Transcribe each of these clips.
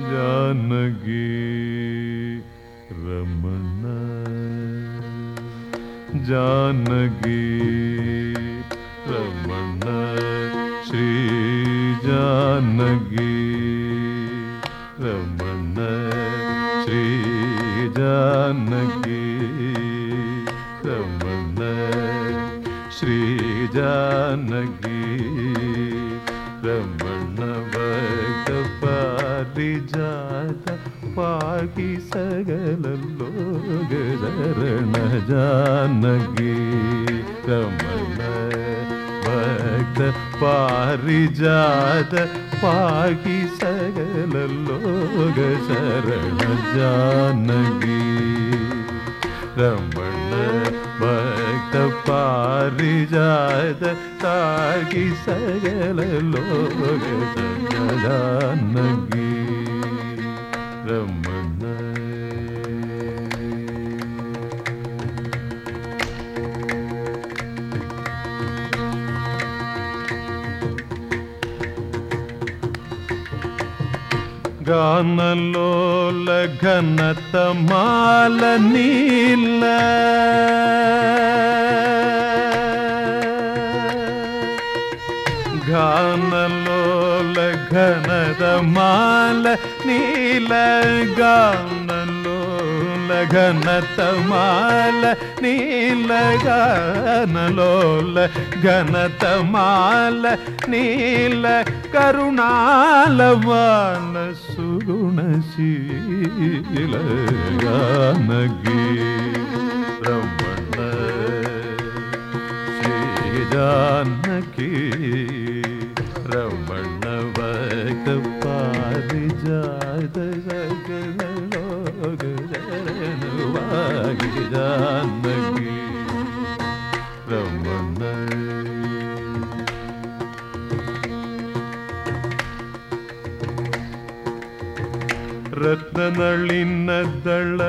जानगी रमन। जानगी रमन। श्री जानगी रमन। श्री जानगी रमन। श्री जानगी रमन। भगवा ಪಾರಿಜಾತ ಪಾಗಿ ಸಗಲ ಲೋಗ ಶರಣ ಜಾನಗಿ ರಮಣ ಭಕ್ತ ಪಾರಿಜಾತ ಪಾಗಿ ಸಗಲ ಲೋಗ ಶರಣ ಜಾನಗಿ ರಮಣ ಭಕ್ತ ಪಾರಿಜಾತ ತಾಗಿ ಸಗಲ ಲೋಗ ಜಾನಗಿ ರಮಣ ഗാനലോല ഘനതമാല നീല. ഗാനല ഘനതമാല നീല ഗാനലോല ഘനതമാല നീല ഗാനലോല ഘനതമാല നീല കരുണാലമാല സുഗുണശീല ഗാനഗീ ബ്രഹ്മണ ശ്രീജാനകീ ರತ್ನನಳಿನದ್ದಳ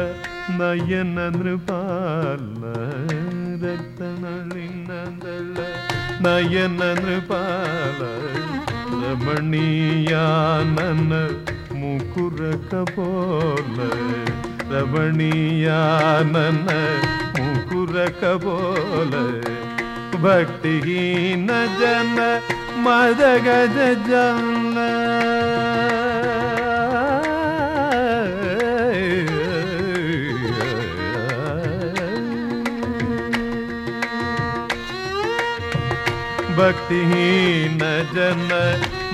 ನಯನ ನೃಪಾಲ ರತ್ನನಳಿನದ್ದಳ ನಯನ ನೃಪಾಲ ರಮಣೀಯ ನನ್ನ ಮುಕುರ ಕಬೋಲ ರಮಣೀಯಾನನ ಮುಕುರ ಕಬೋಲ ಭಕ್ತಿಹೀನ ಜನ ಮದ ಗಜ ಜನ ಭಕ್ತಿಹೀನ ಜನ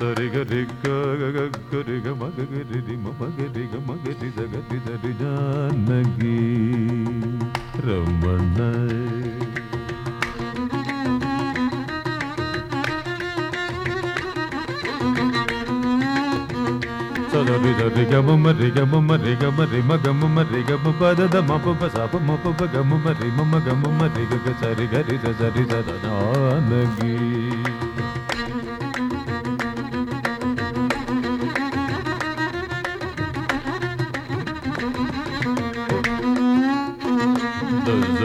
సరి గ రి గ గ గ రి గ మ గ గ రి రి మ మ గ రి గ మ గ రి ద గ రి ద రి జానకి రమణ సరి ద రి గ మ మ రి గ మ మ రి గ మ రి మ గ మ మ రి గ మ ప ద ద మ ప ప స ప మ ప ప గ మ మ రి మ మ గ మ మ రి గ గ సరి గ రి ద సరి ద ద నానగి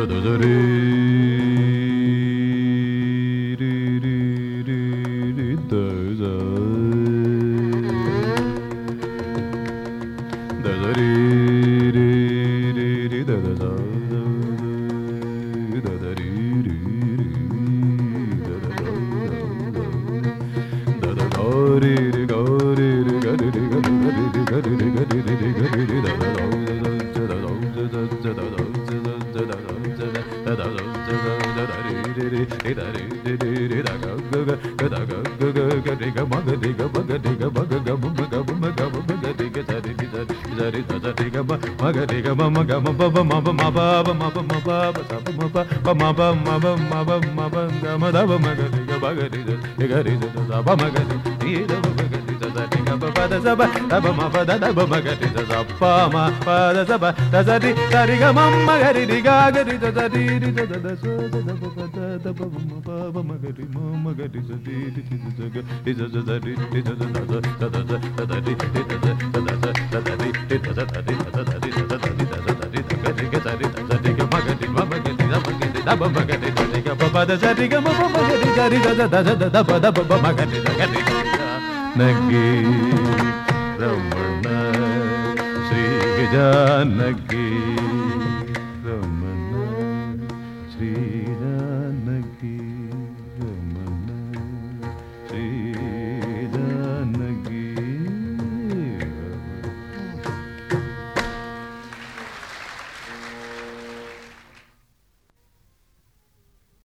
do do Magadega పద సబ తబ మ పద దబ మ గరి ద సప్ప మ పద సబ ద సరి సరి గ మమ్మ గరి రి గా గరి ద ద రి రి ద ద ద స ద ద ప పద దబ మ ప బ మ గరి మ మ గరి స ది రి ది ద గ రి ద ద ద రి ది ద ద ద ద ద ద ద ద రి ది ద ద ద ద ద ద రి ది ద ద ద రి ద ద రి ద ద ద రి ద ద రి ద గ రి గ ద రి ద ద రి గ మ గ రి మ మ గ రి ద మ గ రి ద మ గ రి ద రి గ ప పద స రి గ మ ప మ గ రి ద రి ద ద ద ద ద ప ద ప మ గ రి ద గ రి जानकी रमण श्री जानकी।